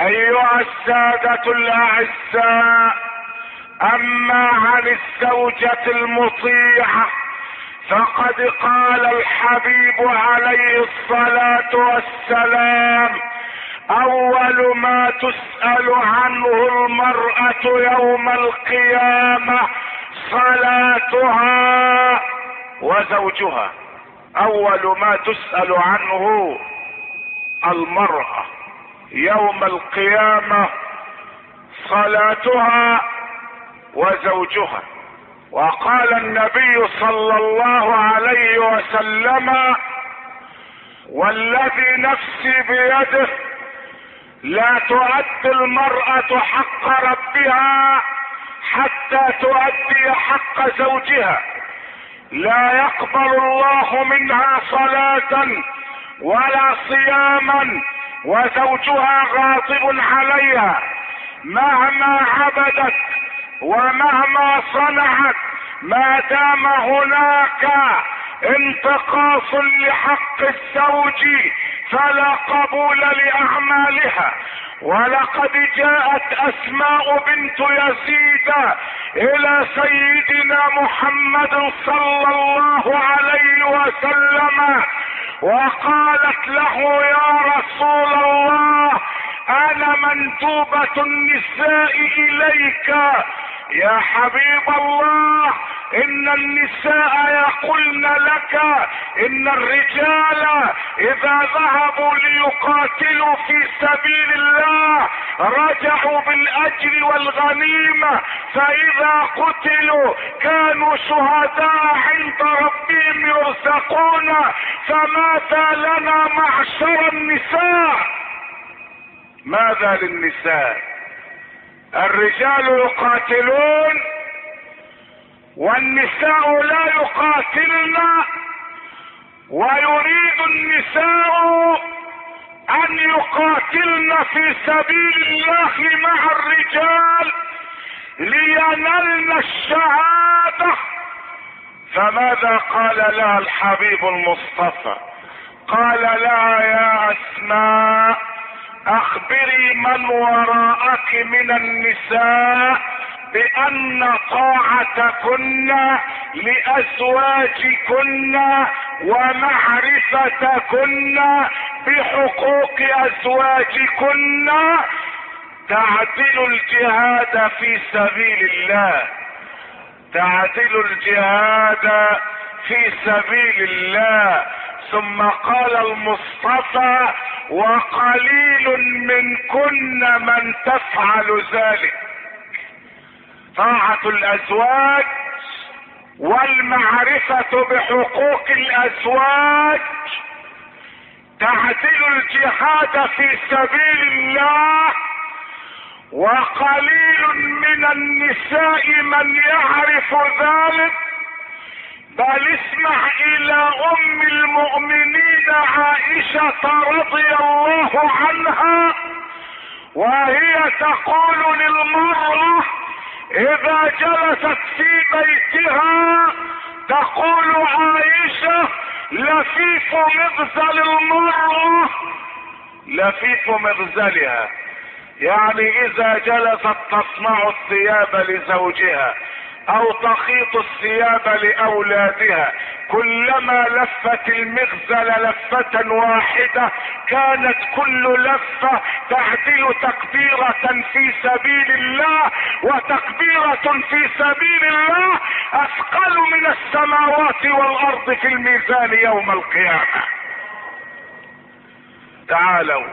أيها السادة الأعزاء أما عن الزوجة المطيعة فقد قال الحبيب عليه الصلاة والسلام أول ما تسأل عنه المرأة يوم القيامة صلاتها وزوجها. أول ما تسأل عنه المرأة. يوم القيامة صلاتها وزوجها. وقال النبي صلى الله عليه وسلم والذي نفسي بيده لا تؤدي المرأة حق ربها حتى تؤدي حق زوجها. لا يقبل الله منها صلاة ولا صياما وزوجها غاضب عليها مهما عبدت ومهما صنعت ما دام هناك انتقاص لحق الزوج فلا قبول لأعمالها. ولقد جاءت أسماء بنت يزيد إلى سيدنا محمد صلى الله عليه وسلم وقالت له يا رسول الله أنا مندوبة النساء إليك. يا حبيب الله إن النساء يقولن لك إن الرجال إذا ذهبوا ليقاتلوا في سبيل الله رجعوا بالأجر والغنيمة فإذا قتلوا كانوا شهداء عند ربهم يرزقون فماذا لنا معشر النساء؟ ماذا للنساء؟ الرجال يقاتلون والنساء لا يقاتلن ويريد النساء أن يقاتلن في سبيل الله مع الرجال لينلن الشهادة. فماذا قال لها الحبيب المصطفى؟ قال لها يا أسماء أخبري من وراءك من النساء. بأن طاعتكن لأزواجكن ومعرفتكن بحقوق أزواجكن. تعدل الجهاد في سبيل الله. تعدل الجهاد في سبيل الله. ثم قال المصطفى وقليل منكن من تفعل ذلك. طاعة الأزواج والمعرفة بحقوق الأزواج تعدل الجهاد في سبيل الله وقليل من النساء من يعرف ذلك بل اسمع إلى أم المؤمنين عائشة رضي الله عنها وهي تقول للمرأة إذا جلست في بيتها تقول عائشة لفيف مغزل المرأة. لفيف مغزلها. يعني إذا جلست تصنع الثياب لزوجها أو تخيط الثياب لأولادها كلما لفت المغزل لفة واحدة كانت كل لفة تعدل تكبيرة في سبيل الله وتكبيرة في سبيل الله أثقل من السماوات والأرض في الميزان يوم القيامة. تعالوا.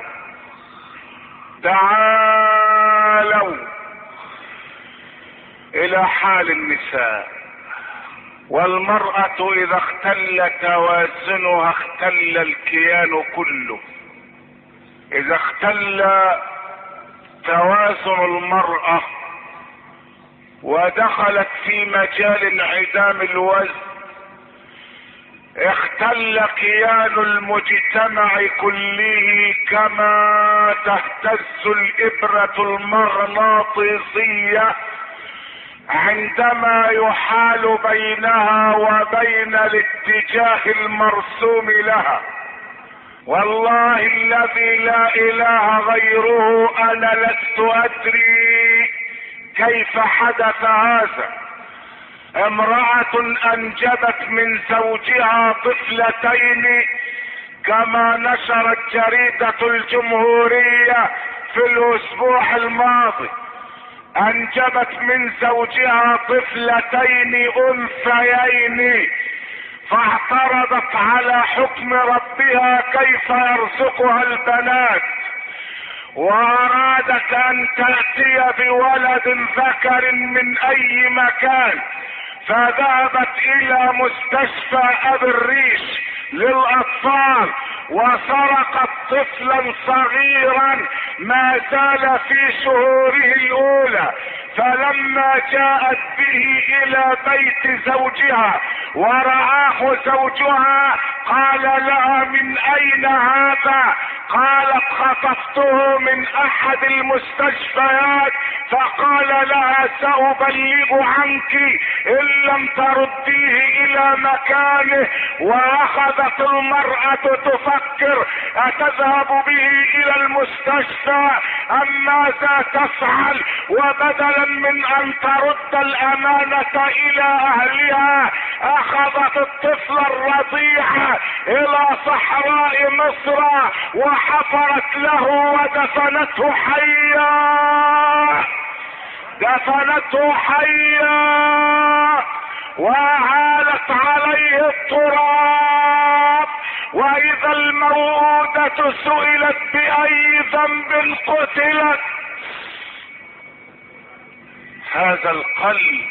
تعالوا إلى حال النساء. والمرأة إذا اختل توازنها اختل الكيان كله. إذا اختل توازن المرأة ودخلت في مجال انعدام الوزن اختل كيان المجتمع كله كما تهتز الإبرة المغناطيسية عندما يحال بينها وبين الاتجاه المرسوم لها. والله الذي لا إله غيره أنا لست أدري كيف حدث هذا. امرأة أنجبت من زوجها طفلتين كما نشرت جريدة الجمهورية في الأسبوع الماضي. انجبت من زوجها طفلتين أنثيين فاعترضت على حكم ربها كيف يرزقها البنات. وأرادت أن تأتي بولد ذكر من أي مكان فذهبت إلى مستشفى أبي الريش للأطفال. وسرقت طفلا صغيرا ما زال في شهوره الأولى فلما جاءت به إلى بيت زوجها ورآه زوجها قال لها من أين هذا؟ قالت خطفته من أحد المستشفيات فقال لها سأبلغ عنك إن لم ترديه إلى مكانه وأخذت المرأة تفكر أتذهب به إلى المستشفى ام ماذا تفعل وبدلا من أن ترد الأمانة إلى أهلها أخذت الطفل الرضيع إلى صحراء مصر وحفرت له ودفنته حيا. دفنته حيا. وأهالت عليه التراب. وإذا الموءودة سئلت بأي ذنب قتلت. هذا القلب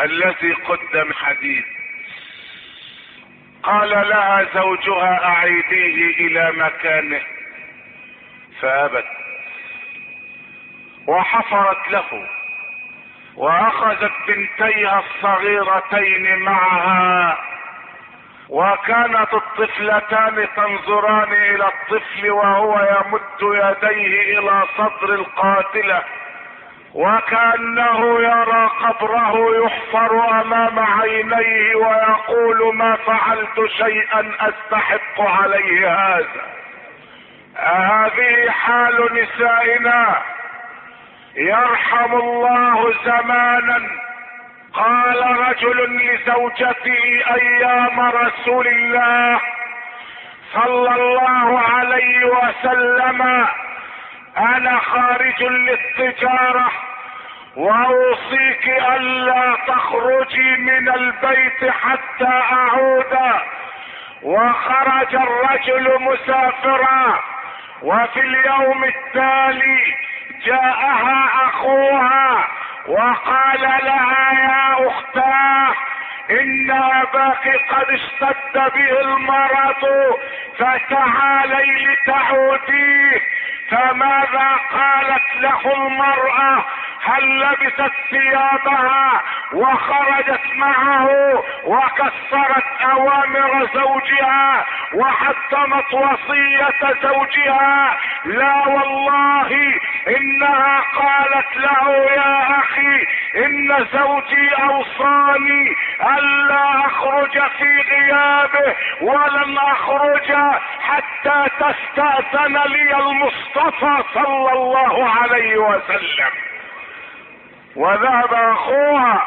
الذي قدم حديد. قال لها زوجها أعيديه إلى مكانه. فأبت. وحفرت له. وأخذت بنتيها الصغيرتين معها. وكانت الطفلتان تنظران إلى الطفل وهو يمد يديه إلى صدر القاتلة. وكأنه يرى قبره يحفر أمام عينيه ويقول ما فعلت شيئا أستحق عليه هذا. هذه حال نسائنا. يرحم الله زمانا. قال رجل لزوجته أيام رسول الله صلى الله عليه وسلم أنا خارج للتجارة وأوصيك ألا تخرجي من البيت حتى أعود. وخرج الرجل مسافرا وفي اليوم التالي جاءها أخوها وقال لها يا أختاه إن أباك قد اشتد به المرض فتعالي لتعوديه. فماذا قالت له المرأة؟ هل لبست ثيابها وخرجت معه وكسرت أوامر زوجها وحتمت وصية زوجها؟ لا والله إنها قالت له يا أخي إن زوجي أوصاني ألا أخرج في غيابه ولن أخرج حتى تستأذن لي المصطفى صلى الله عليه وسلم. وذهب أخوها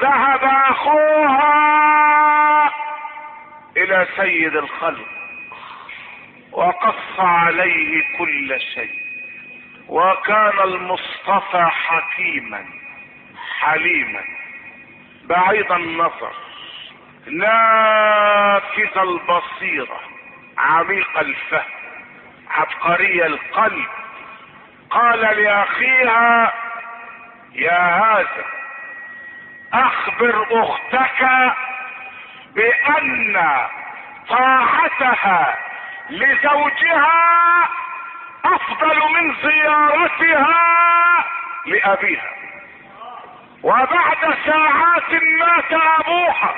ذهب أخوها إلى سيد الخلق وقص عليه كل شيء وكان المصطفى حكيما. حليما بعيد النظر نافذ البصيرة عميق الفهم عبقري القلب. قال لأخيها يا هذا أخبر أختك بأن طاعتها لزوجها أفضل من زيارتها لأبيها. وبعد ساعات مات أبوها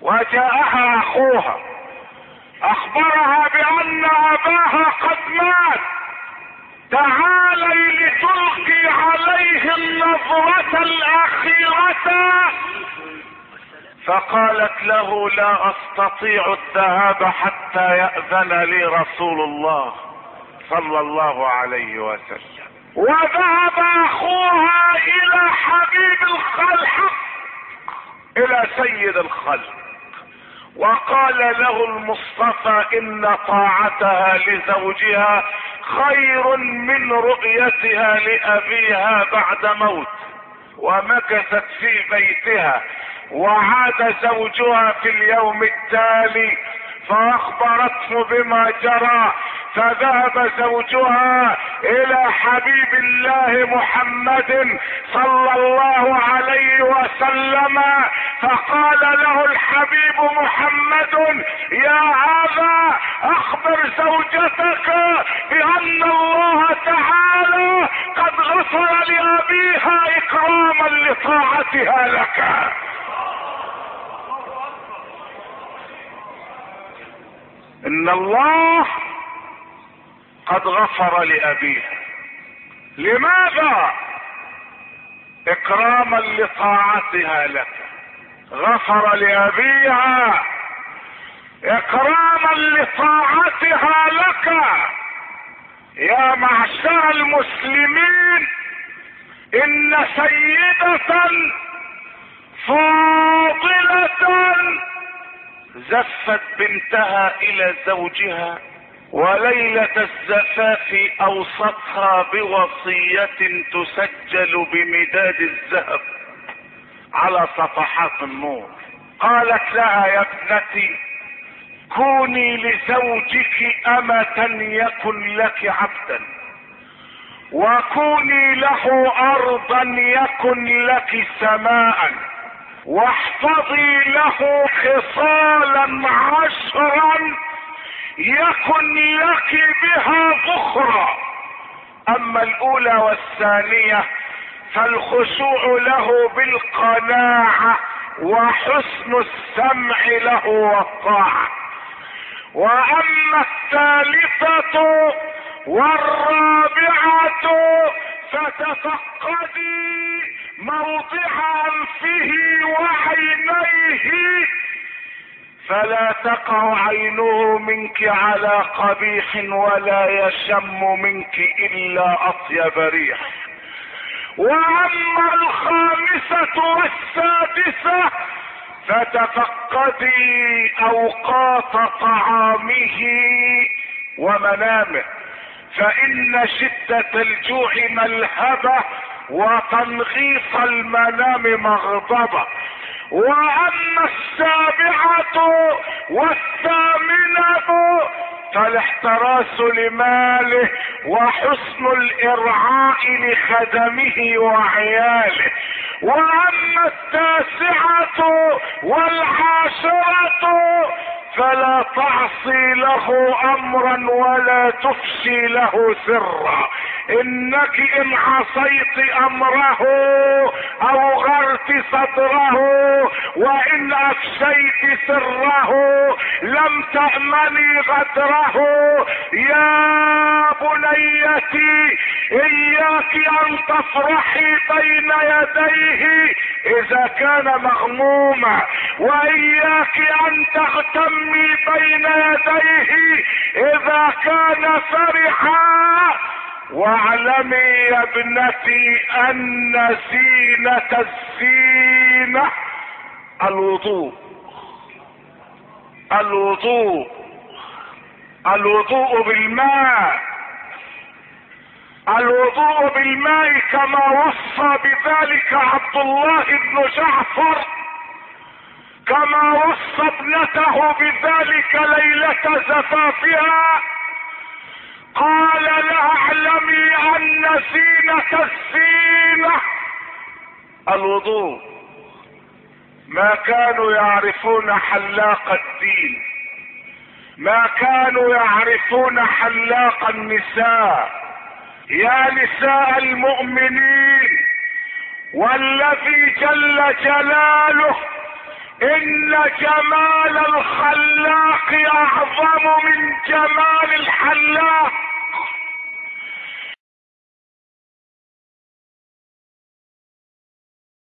وجاءها أخوها. أخبرها بأن أباها قد مات. تعالي لتلقي عليه النظرة الأخيرة. فقالت له لا أستطيع الذهاب حتى يأذن لي رسول الله صلى الله عليه وسلم. وذهب أخوها إلى حبيب الخلق إلى سيد الخلق. وقال له المصطفى إن طاعتها لزوجها خير من رؤيتها لأبيها بعد موت. ومكثت في بيتها وعاد زوجها في اليوم التالي فأخبرته بما جرى فذهب زوجها إلى حبيب الله محمد صلى الله عليه وسلم فقال له الحبيب محمد يا هذا أخبر زوجتك بأن الله تعالى قد غفر لأبيها إكراما لطاعتها لك. إن الله قد غفر لابيها لماذا؟ إكراما لطاعتها لك. غفر لأبيها. إكراما لطاعتها لك. يا معشر المسلمين إن سيدة فاضلة زفت بنتها إلى زوجها. وليلة الزفاف اوصتها بوصية تسجل بمداد الذهب على صفحات النور. قالت لها يا ابنتي كوني لزوجك أمة يكن لك عبدا وكوني له أرضا يكن لك سماء واحفظي له خصالا عشرا يكن لك بها ذخرا أما الأولى والثانية فالخشوع له بالقناعة وحسن السمع له والطاعة. وأما الثالثة والرابعة فتفقدي موضع انفه وعينيه فلا تقع عينه منك على قبيح ولا يشم منك إلا أطيب ريح. وأما الخامسة والسادسة فتفقدي أوقات طعامه ومنامه. فإن شدة الجوع ملهبة وتنغيص المنام مغضبة. وأما السابعة والثامنة فالاحتراس لماله وحسن الإرعاء لخدمه وعياله. وأما التاسعة والعاشرة فلا تعصي له أمرا ولا تفشي له سرا. إنك إن عصيت أمره اوغرت صدره وإن افشيت سره لم تأمني غدره. يا بنيتي إياك أن تفرحي بين يديه إذا كان مغموما. وإياك أن تغتمي بين يديه إذا كان فرحا. واعلمي يا ابنتي أن زينة الزينة الوضوء. الوضوء. الوضوء بالماء. الوضوء بالماء كما وصى بذلك عبد الله بن جعفر كما وصى ابنته بذلك ليلة زفافها. قال لها اعلمي أن زينة الزينة الوضوء. ما كانوا يعرفون حلاق الدين. ما كانوا يعرفون حلاق النساء. يا نساء المؤمنين والذي جل جلاله إن جمال الخلاق أعظم من جمال الحلاق.